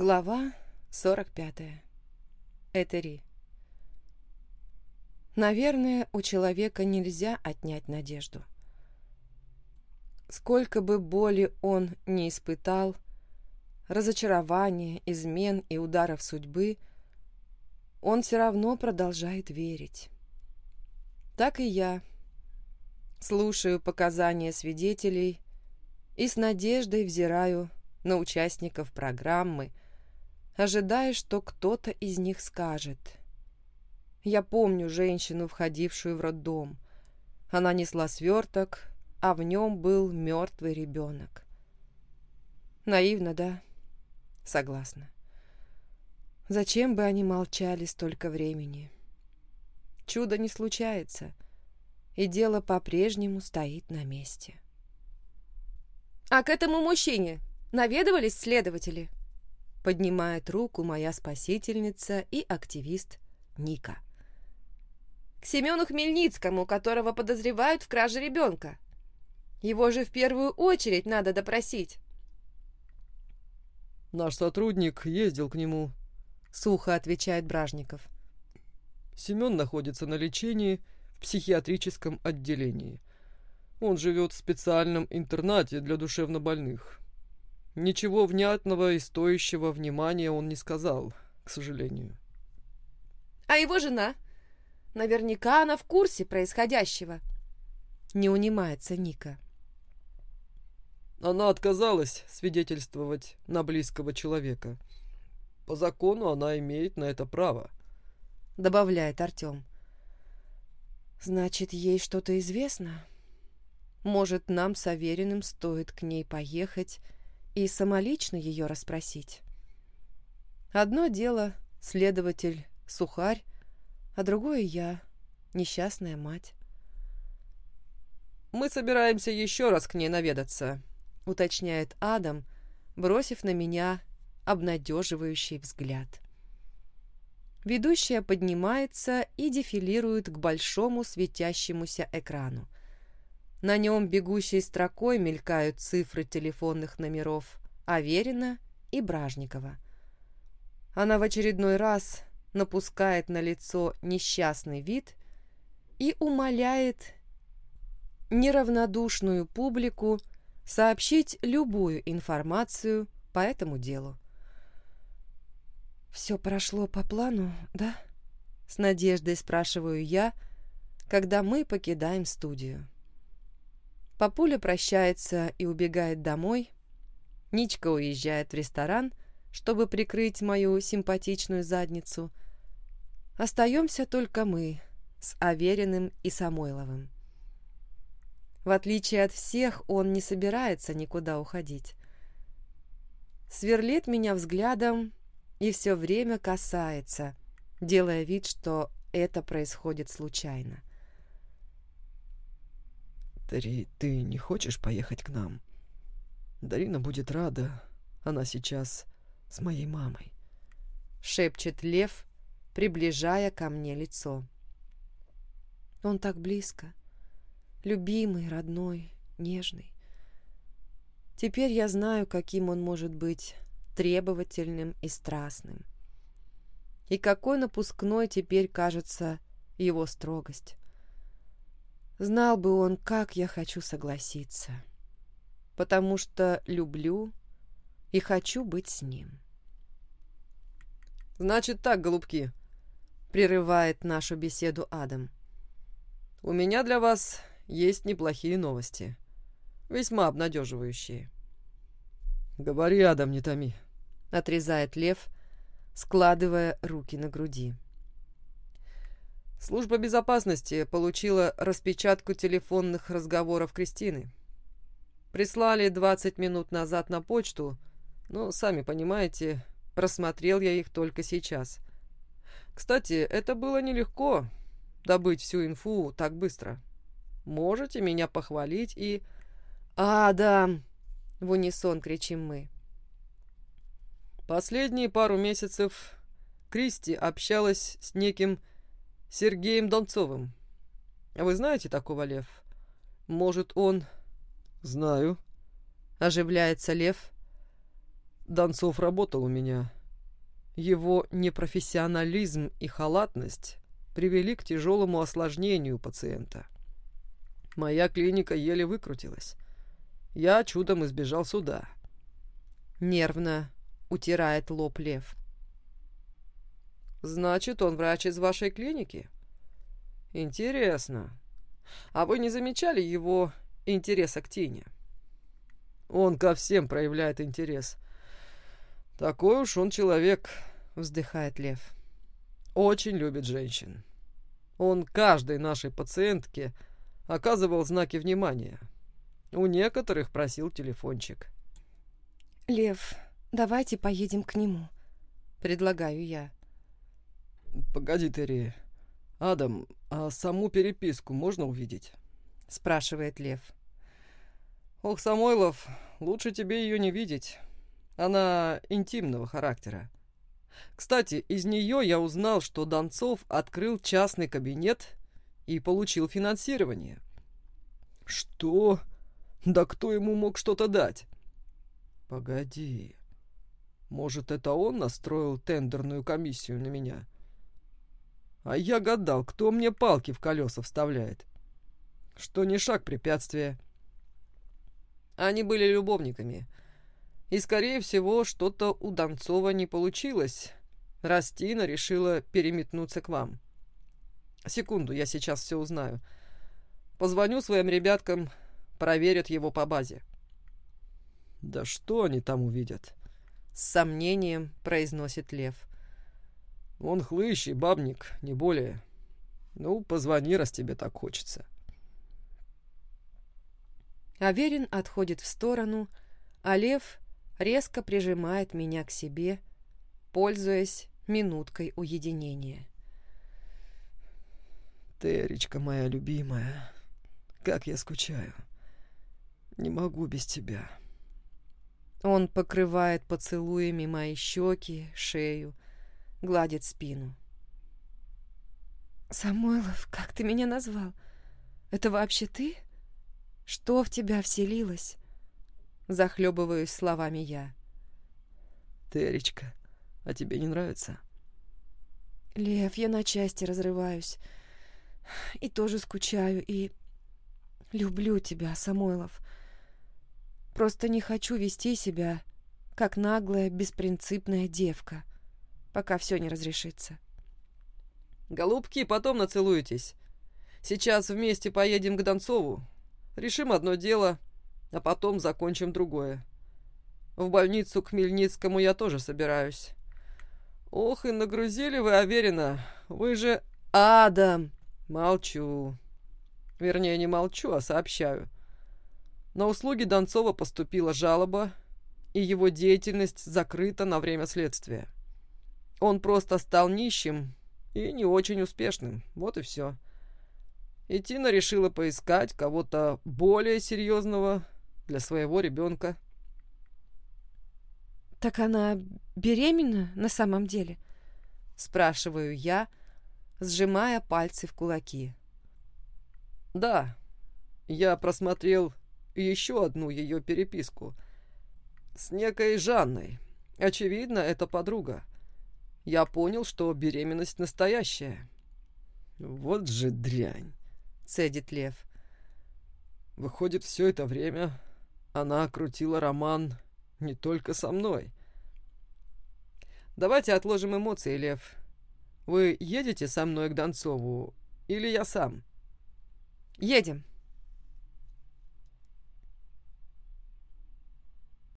Глава 45. Этери. Наверное, у человека нельзя отнять надежду. Сколько бы боли он не испытал, разочарования, измен и ударов судьбы, он все равно продолжает верить. Так и я. Слушаю показания свидетелей и с надеждой взираю на участников программы, ожидая, что кто-то из них скажет. Я помню женщину, входившую в роддом. Она несла сверток, а в нем был мертвый ребенок. Наивно, да? Согласна. Зачем бы они молчали столько времени? Чудо не случается, и дело по-прежнему стоит на месте. «А к этому мужчине наведывались следователи?» Поднимает руку моя спасительница и активист Ника. «К Семену Хмельницкому, которого подозревают в краже ребенка. Его же в первую очередь надо допросить». «Наш сотрудник ездил к нему», — сухо отвечает Бражников. «Семен находится на лечении в психиатрическом отделении. Он живет в специальном интернате для душевнобольных. Ничего внятного и стоящего внимания он не сказал, к сожалению. А его жена? Наверняка она в курсе происходящего. Не унимается Ника. Она отказалась свидетельствовать на близкого человека. По закону она имеет на это право. Добавляет Артем. Значит, ей что-то известно? Может, нам с Авериным стоит к ней поехать и самолично ее расспросить. Одно дело — следователь Сухарь, а другое я, несчастная мать. «Мы собираемся еще раз к ней наведаться», — уточняет Адам, бросив на меня обнадеживающий взгляд. Ведущая поднимается и дефилирует к большому светящемуся экрану. На нем бегущей строкой мелькают цифры телефонных номеров Аверина и Бражникова. Она в очередной раз напускает на лицо несчастный вид и умоляет неравнодушную публику сообщить любую информацию по этому делу. «Все прошло по плану, да?» — с надеждой спрашиваю я, когда мы покидаем студию. Папуля прощается и убегает домой. Ничка уезжает в ресторан, чтобы прикрыть мою симпатичную задницу. Остаемся только мы с Авериным и Самойловым. В отличие от всех, он не собирается никуда уходить. Сверлит меня взглядом и все время касается, делая вид, что это происходит случайно. Тари, ты не хочешь поехать к нам? Дарина будет рада. Она сейчас с моей мамой. Шепчет Лев, приближая ко мне лицо. Он так близко. Любимый, родной, нежный. Теперь я знаю, каким он может быть требовательным и страстным. И какой напускной теперь кажется его строгость. Знал бы он, как я хочу согласиться. Потому что люблю и хочу быть с ним. «Значит так, голубки», — прерывает нашу беседу Адам. «У меня для вас есть неплохие новости, весьма обнадеживающие». «Говори, Адам, не томи», — отрезает Лев, складывая руки на груди. Служба безопасности получила распечатку телефонных разговоров Кристины. Прислали 20 минут назад на почту, но, сами понимаете, просмотрел я их только сейчас. Кстати, это было нелегко, добыть всю инфу так быстро. Можете меня похвалить и... «Адам!» — в унисон кричим мы. Последние пару месяцев Кристи общалась с неким Сергеем Донцовым. Вы знаете такого, Лев? Может, он... Знаю. Оживляется Лев. Донцов работал у меня. Его непрофессионализм и халатность привели к тяжелому осложнению пациента. Моя клиника еле выкрутилась. Я чудом избежал суда. Нервно утирает лоб Лев. «Значит, он врач из вашей клиники?» «Интересно. А вы не замечали его интереса к Тине?» «Он ко всем проявляет интерес. Такой уж он человек», — вздыхает Лев. «Очень любит женщин. Он каждой нашей пациентке оказывал знаки внимания. У некоторых просил телефончик». «Лев, давайте поедем к нему», — предлагаю я. «Погоди, Терри. Адам, а саму переписку можно увидеть?» — спрашивает Лев. «Ох, Самойлов, лучше тебе ее не видеть. Она интимного характера. Кстати, из нее я узнал, что Донцов открыл частный кабинет и получил финансирование». «Что? Да кто ему мог что-то дать?» «Погоди. Может, это он настроил тендерную комиссию на меня?» А я гадал, кто мне палки в колеса вставляет. Что не шаг препятствия. Они были любовниками. И, скорее всего, что-то у Донцова не получилось, раз Тина решила переметнуться к вам. Секунду, я сейчас все узнаю. Позвоню своим ребяткам, проверят его по базе. Да что они там увидят? С сомнением произносит Лев. Он хлыщ и бабник, не более. Ну, позвони, раз тебе так хочется. Аверин отходит в сторону, а Лев резко прижимает меня к себе, пользуясь минуткой уединения. Теречка моя любимая, как я скучаю. Не могу без тебя. Он покрывает поцелуями мои щеки, шею, гладит спину. «Самойлов, как ты меня назвал? Это вообще ты? Что в тебя вселилось?» Захлебываюсь словами я. «Теречка, а тебе не нравится?» «Лев, я на части разрываюсь. И тоже скучаю, и люблю тебя, Самойлов. Просто не хочу вести себя, как наглая, беспринципная девка пока все не разрешится. «Голубки, потом нацелуетесь. Сейчас вместе поедем к Донцову. Решим одно дело, а потом закончим другое. В больницу к Мельницкому я тоже собираюсь. Ох, и нагрузили вы, Аверина. Вы же... Адам! Молчу. Вернее, не молчу, а сообщаю. На услуги Донцова поступила жалоба, и его деятельность закрыта на время следствия. Он просто стал нищим и не очень успешным. Вот и все. И Тина решила поискать кого-то более серьезного для своего ребенка. «Так она беременна на самом деле?» Спрашиваю я, сжимая пальцы в кулаки. «Да, я просмотрел еще одну ее переписку с некой Жанной. Очевидно, это подруга я понял, что беременность настоящая. Вот же дрянь, цедит Лев. Выходит, все это время она крутила роман не только со мной. Давайте отложим эмоции, Лев. Вы едете со мной к Донцову или я сам? Едем.